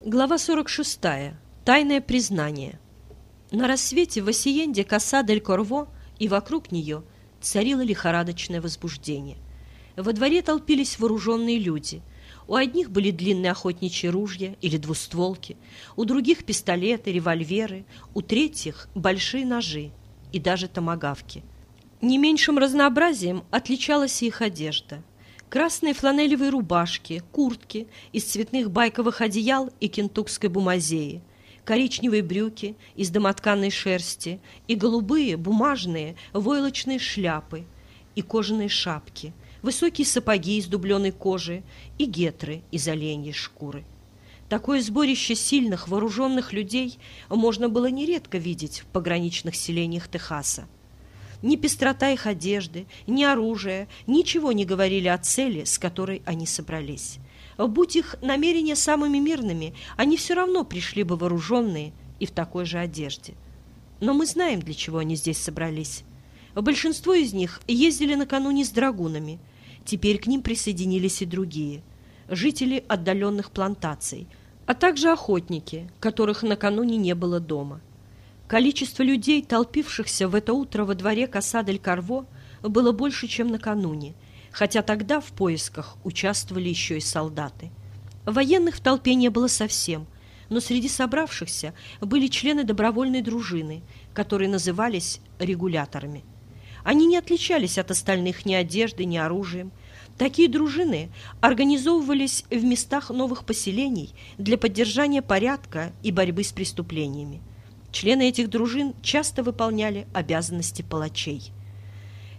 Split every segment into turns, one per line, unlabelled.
Глава 46. Тайное признание. На рассвете в Осиенде коса дель Корво и вокруг нее царило лихорадочное возбуждение. Во дворе толпились вооруженные люди. У одних были длинные охотничьи ружья или двустволки, у других пистолеты, револьверы, у третьих большие ножи и даже томагавки. Не меньшим разнообразием отличалась их одежда – Красные фланелевые рубашки, куртки из цветных байковых одеял и кентукской бумазеи, коричневые брюки из домотканной шерсти и голубые бумажные войлочные шляпы и кожаные шапки, высокие сапоги из дубленой кожи и гетры из оленьей шкуры. Такое сборище сильных вооруженных людей можно было нередко видеть в пограничных селениях Техаса. Ни пестрота их одежды, ни оружия, ничего не говорили о цели, с которой они собрались. Будь их намерения самыми мирными, они все равно пришли бы вооруженные и в такой же одежде. Но мы знаем, для чего они здесь собрались. Большинство из них ездили накануне с драгунами. Теперь к ним присоединились и другие. Жители отдаленных плантаций, а также охотники, которых накануне не было дома. Количество людей, толпившихся в это утро во дворе Касадель-Карво, было больше, чем накануне, хотя тогда в поисках участвовали еще и солдаты. Военных в толпе не было совсем, но среди собравшихся были члены добровольной дружины, которые назывались регуляторами. Они не отличались от остальных ни одеждой, ни оружием. Такие дружины организовывались в местах новых поселений для поддержания порядка и борьбы с преступлениями. Члены этих дружин часто выполняли обязанности палачей.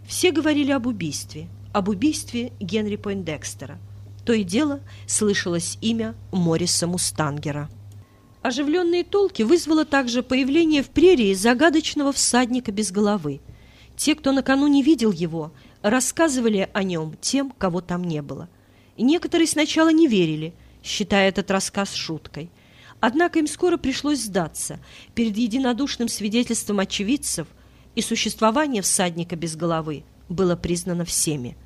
Все говорили об убийстве, об убийстве Генри Пойндекстера. То и дело слышалось имя Морриса Мустангера. Оживленные толки вызвало также появление в прерии загадочного всадника без головы. Те, кто накануне видел его, рассказывали о нем тем, кого там не было. Некоторые сначала не верили, считая этот рассказ шуткой. Однако им скоро пришлось сдаться перед единодушным свидетельством очевидцев, и существование всадника без головы было признано всеми.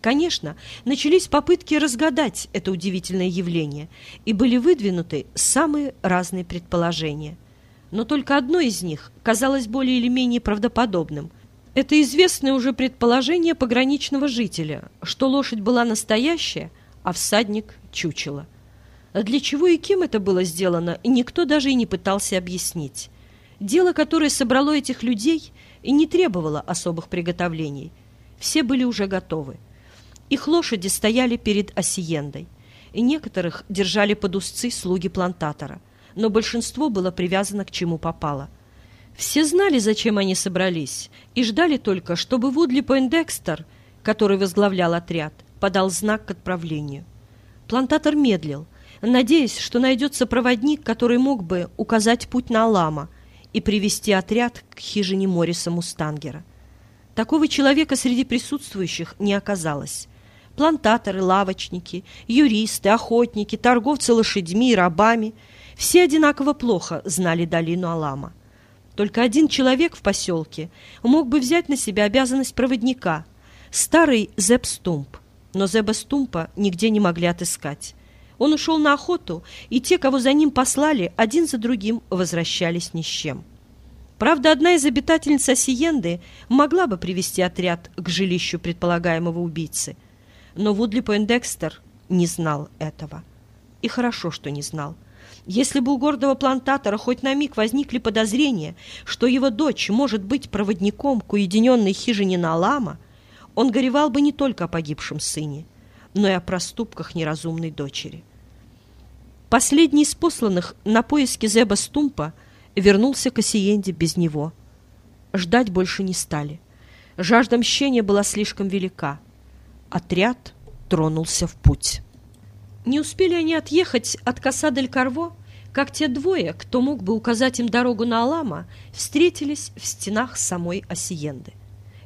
Конечно, начались попытки разгадать это удивительное явление, и были выдвинуты самые разные предположения. Но только одно из них казалось более или менее правдоподобным. Это известное уже предположение пограничного жителя, что лошадь была настоящая, а всадник – чучело – для чего и кем это было сделано, никто даже и не пытался объяснить. Дело, которое собрало этих людей, и не требовало особых приготовлений. Все были уже готовы. Их лошади стояли перед осиендой, и некоторых держали под узцы слуги плантатора, но большинство было привязано к чему попало. Все знали, зачем они собрались, и ждали только, чтобы Вудли Пойндекстер, который возглавлял отряд, подал знак к отправлению. Плантатор медлил – надеясь, что найдется проводник, который мог бы указать путь на Алама и привести отряд к хижине Мориса Мустангера. Такого человека среди присутствующих не оказалось. Плантаторы, лавочники, юристы, охотники, торговцы лошадьми и рабами – все одинаково плохо знали долину Алама. Только один человек в поселке мог бы взять на себя обязанность проводника – старый Зеб Стумп. Но Зеба Стумпа нигде не могли отыскать. Он ушел на охоту, и те, кого за ним послали, один за другим возвращались ни с чем. Правда, одна из обитательниц Осиенды могла бы привести отряд к жилищу предполагаемого убийцы, но Вудли Пойндекстер не знал этого. И хорошо, что не знал. Если бы у гордого плантатора хоть на миг возникли подозрения, что его дочь может быть проводником к уединенной хижине Налама, он горевал бы не только о погибшем сыне, но и о проступках неразумной дочери. Последний из посланных на поиски Зеба Стумпа вернулся к Осиенде без него. Ждать больше не стали. Жажда мщения была слишком велика. Отряд тронулся в путь. Не успели они отъехать от Касадель-Карво, как те двое, кто мог бы указать им дорогу на Алама, встретились в стенах самой Осиенды.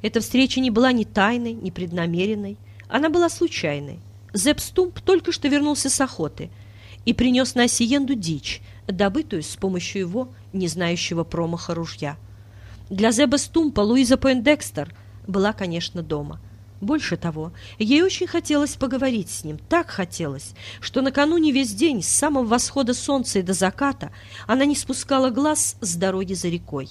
Эта встреча не была ни тайной, ни преднамеренной. Она была случайной. Зеб Стумп только что вернулся с охоты – и принес на Осиенду дичь, добытую с помощью его, не знающего промаха ружья. Для Зеба Стумпа Луиза Пойндекстер была, конечно, дома. Больше того, ей очень хотелось поговорить с ним, так хотелось, что накануне весь день, с самого восхода солнца и до заката, она не спускала глаз с дороги за рекой.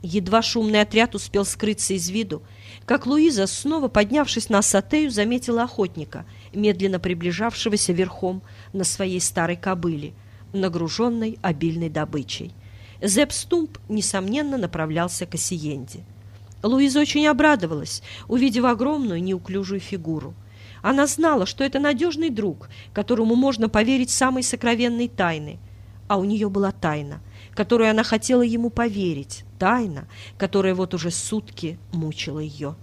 Едва шумный отряд успел скрыться из виду, как Луиза, снова поднявшись на Сатею, заметила охотника, медленно приближавшегося верхом на своей старой кобыле, нагруженной обильной добычей. Зепп Стумп, несомненно, направлялся к Осиенде. Луиза очень обрадовалась, увидев огромную неуклюжую фигуру. Она знала, что это надежный друг, которому можно поверить самой сокровенной тайны. А у нее была тайна, которую она хотела ему поверить, тайна, которая вот уже сутки мучила ее.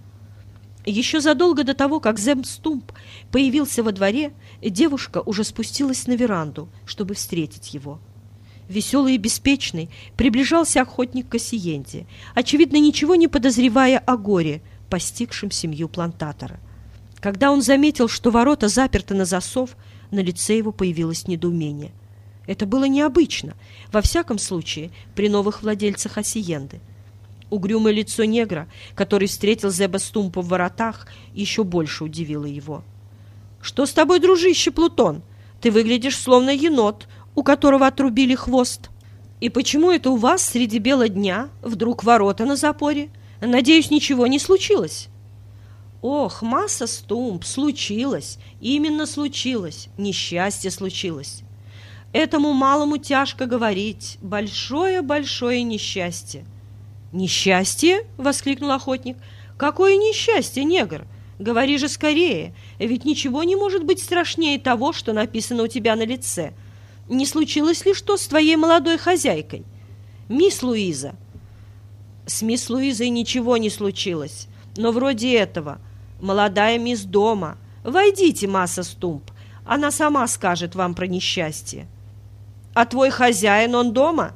Еще задолго до того, как Зем Стумп появился во дворе, девушка уже спустилась на веранду, чтобы встретить его веселый и беспечный, приближался охотник к Осиенде, очевидно, ничего не подозревая о горе, постигшем семью плантатора. Когда он заметил, что ворота заперты на засов, на лице его появилось недоумение. Это было необычно, во всяком случае, при новых владельцах Осиенды. Угрюмое лицо негра, который встретил Зеба Стумпа в воротах, еще больше удивило его. «Что с тобой, дружище Плутон? Ты выглядишь словно енот, у которого отрубили хвост. И почему это у вас среди бела дня вдруг ворота на запоре? Надеюсь, ничего не случилось?» «Ох, масса стумб, случилось, именно случилось, несчастье случилось. Этому малому тяжко говорить, большое-большое несчастье». «Несчастье?» — воскликнул охотник. «Какое несчастье, негр? Говори же скорее, ведь ничего не может быть страшнее того, что написано у тебя на лице не случилось ли что с твоей молодой хозяйкой? Мисс Луиза. С мисс Луизой ничего не случилось, но вроде этого. Молодая мисс дома. Войдите, масса Стумп, она сама скажет вам про несчастье. А твой хозяин, он дома?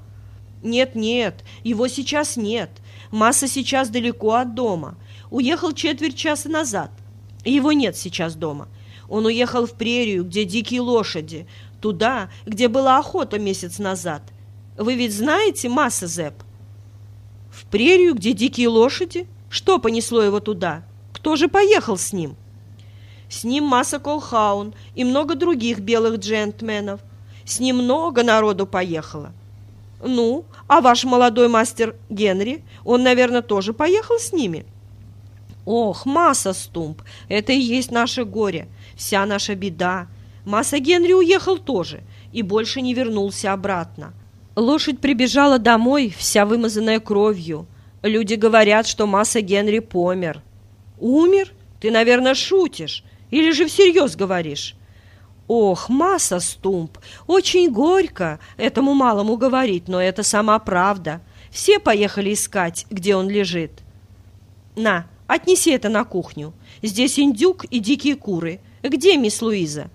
Нет-нет, его сейчас нет. Масса сейчас далеко от дома. Уехал четверть часа назад. Его нет сейчас дома. Он уехал в прерию, где дикие лошади, Туда, где была охота месяц назад. Вы ведь знаете Масса Зэп? В прерию, где дикие лошади? Что понесло его туда? Кто же поехал с ним? С ним Масса Колхаун и много других белых джентльменов. С ним много народу поехало. Ну, а ваш молодой мастер Генри, он, наверное, тоже поехал с ними? Ох, масса стумп, это и есть наше горе, вся наша беда. Масса Генри уехал тоже и больше не вернулся обратно. Лошадь прибежала домой, вся вымазанная кровью. Люди говорят, что Масса Генри помер. Умер? Ты, наверное, шутишь. Или же всерьез говоришь? Ох, Масса Стумп, очень горько этому малому говорить, но это сама правда. Все поехали искать, где он лежит. На, отнеси это на кухню. Здесь индюк и дикие куры. Где мисс Луиза?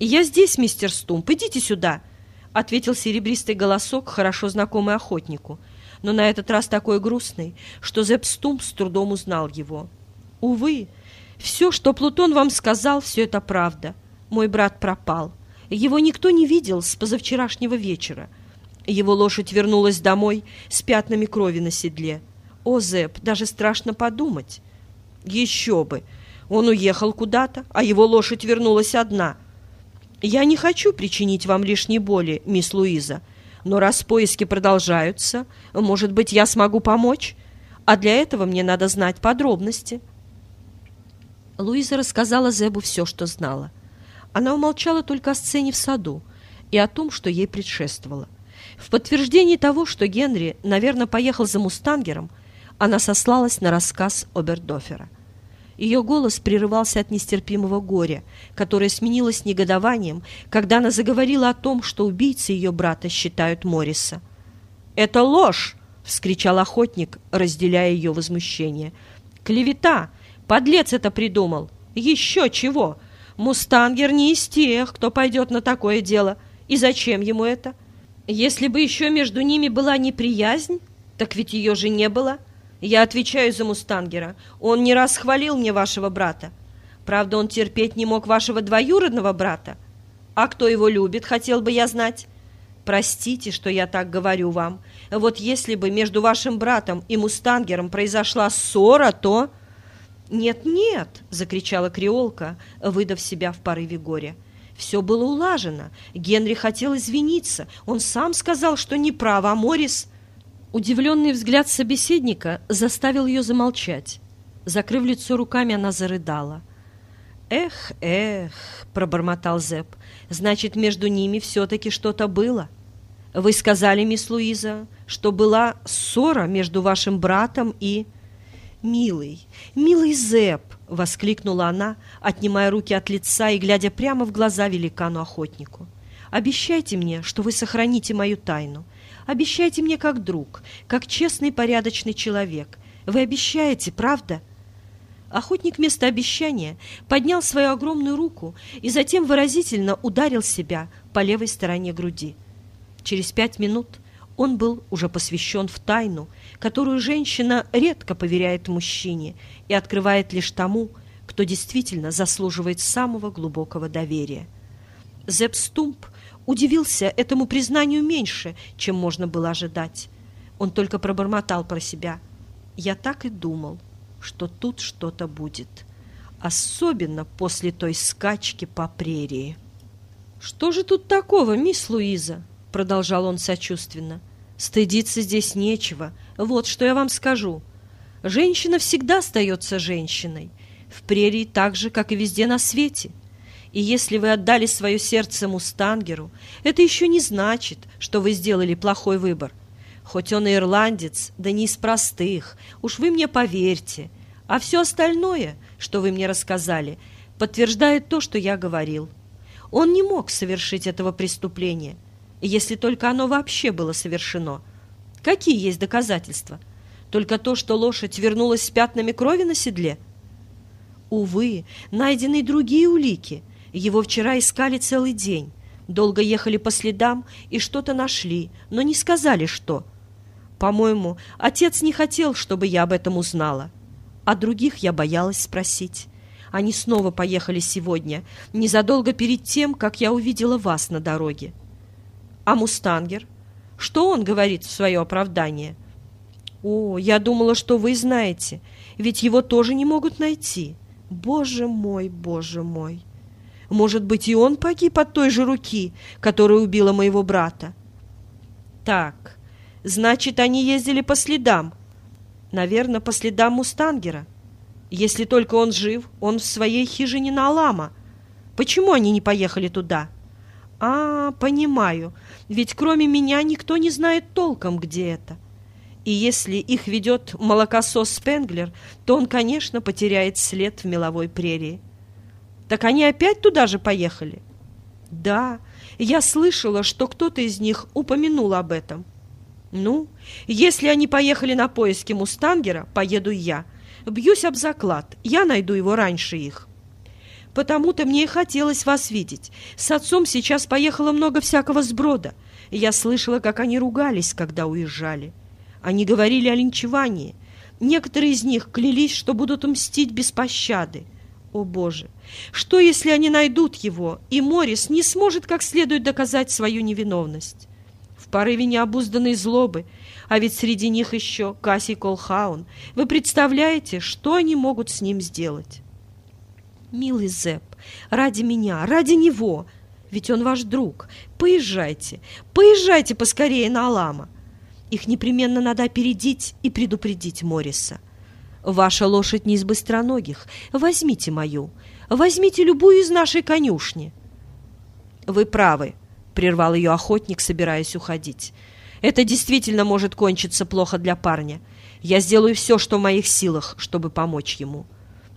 «Я здесь, мистер Стумп, идите сюда!» — ответил серебристый голосок, хорошо знакомый охотнику, но на этот раз такой грустный, что Зепп Стумп с трудом узнал его. «Увы, все, что Плутон вам сказал, все это правда. Мой брат пропал. Его никто не видел с позавчерашнего вечера. Его лошадь вернулась домой с пятнами крови на седле. О, Зепп, даже страшно подумать!» «Еще бы! Он уехал куда-то, а его лошадь вернулась одна — я не хочу причинить вам лишней боли, мисс Луиза, но раз поиски продолжаются, может быть, я смогу помочь? А для этого мне надо знать подробности». Луиза рассказала Зебу все, что знала. Она умолчала только о сцене в саду и о том, что ей предшествовало. В подтверждении того, что Генри, наверное, поехал за мустангером, она сослалась на рассказ Обердофера. Ее голос прерывался от нестерпимого горя, которое сменилось негодованием, когда она заговорила о том, что убийцы ее брата считают Морриса. «Это ложь!» — вскричал охотник, разделяя ее возмущение. «Клевета! Подлец это придумал! Еще чего! Мустангер не из тех, кто пойдет на такое дело. И зачем ему это? Если бы еще между ними была неприязнь, так ведь ее же не было». Я отвечаю за Мустангера. Он не раз хвалил мне вашего брата. Правда, он терпеть не мог вашего двоюродного брата. А кто его любит, хотел бы я знать. Простите, что я так говорю вам. Вот если бы между вашим братом и Мустангером произошла ссора, то... «Нет-нет!» — закричала креолка, выдав себя в порыве горя. Все было улажено. Генри хотел извиниться. Он сам сказал, что не прав, а Морис... Удивленный взгляд собеседника заставил ее замолчать. Закрыв лицо руками, она зарыдала. «Эх, эх!» — пробормотал Зепп. «Значит, между ними все-таки что-то было. Вы сказали, мисс Луиза, что была ссора между вашим братом и...» «Милый, милый Зепп!» — воскликнула она, отнимая руки от лица и глядя прямо в глаза великану-охотнику. «Обещайте мне, что вы сохраните мою тайну. Обещайте мне как друг, как честный порядочный человек. Вы обещаете, правда?» Охотник вместо обещания поднял свою огромную руку и затем выразительно ударил себя по левой стороне груди. Через пять минут он был уже посвящен в тайну, которую женщина редко поверяет мужчине и открывает лишь тому, кто действительно заслуживает самого глубокого доверия. Зепп Стумп удивился этому признанию меньше, чем можно было ожидать. Он только пробормотал про себя. «Я так и думал, что тут что-то будет, особенно после той скачки по прерии». «Что же тут такого, мисс Луиза?» продолжал он сочувственно. «Стыдиться здесь нечего. Вот что я вам скажу. Женщина всегда остается женщиной. В прерии так же, как и везде на свете. И если вы отдали свое сердце Мустангеру, это еще не значит, что вы сделали плохой выбор. Хоть он и ирландец, да не из простых, уж вы мне поверьте. А все остальное, что вы мне рассказали, подтверждает то, что я говорил. Он не мог совершить этого преступления – если только оно вообще было совершено. Какие есть доказательства? Только то, что лошадь вернулась с пятнами крови на седле? Увы, найдены другие улики. Его вчера искали целый день. Долго ехали по следам и что-то нашли, но не сказали, что. По-моему, отец не хотел, чтобы я об этом узнала. А других я боялась спросить. Они снова поехали сегодня, незадолго перед тем, как я увидела вас на дороге. А Мустангер? Что он говорит в свое оправдание? О, я думала, что вы знаете, ведь его тоже не могут найти. Боже мой, боже мой! Может быть, и он погиб от той же руки, которая убила моего брата? Так, значит, они ездили по следам. Наверное, по следам Мустангера. Если только он жив, он в своей хижине на Алама. Почему они не поехали туда?» «А, понимаю, ведь кроме меня никто не знает толком, где это. И если их ведет молокосос Спенглер, то он, конечно, потеряет след в меловой прерии. Так они опять туда же поехали?» «Да, я слышала, что кто-то из них упомянул об этом». «Ну, если они поехали на поиски Мустангера, поеду я. Бьюсь об заклад, я найду его раньше их». Потому-то мне и хотелось вас видеть. С отцом сейчас поехало много всякого сброда. Я слышала, как они ругались, когда уезжали. Они говорили о линчевании. Некоторые из них клялись, что будут мстить без пощады. О, Боже! Что, если они найдут его, и Морис не сможет как следует доказать свою невиновность? В порыве необузданной злобы, а ведь среди них еще Касси Колхаун, вы представляете, что они могут с ним сделать? «Милый Зепп, ради меня, ради него, ведь он ваш друг. Поезжайте, поезжайте поскорее на Алама. Их непременно надо опередить и предупредить Мориса. Ваша лошадь не из быстроногих. Возьмите мою. Возьмите любую из нашей конюшни». «Вы правы», — прервал ее охотник, собираясь уходить. «Это действительно может кончиться плохо для парня. Я сделаю все, что в моих силах, чтобы помочь ему».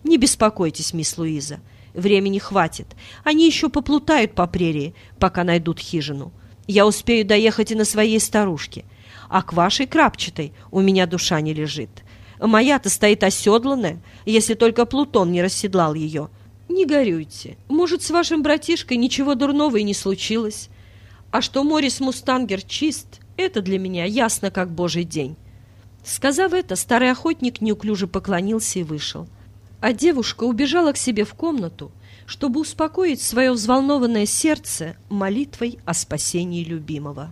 Не беспокойтесь, мисс Луиза. Времени хватит. Они еще поплутают по прерии, пока найдут хижину. Я успею доехать и на своей старушке. А к вашей крапчатой у меня душа не лежит. Моя-то стоит оседланная, если только Плутон не расседлал ее. Не горюйте. Может, с вашим братишкой ничего дурного и не случилось. А что Морис Мустангер чист, это для меня ясно, как божий день. Сказав это, старый охотник неуклюже поклонился и вышел а девушка убежала к себе в комнату, чтобы успокоить свое взволнованное сердце молитвой о спасении любимого.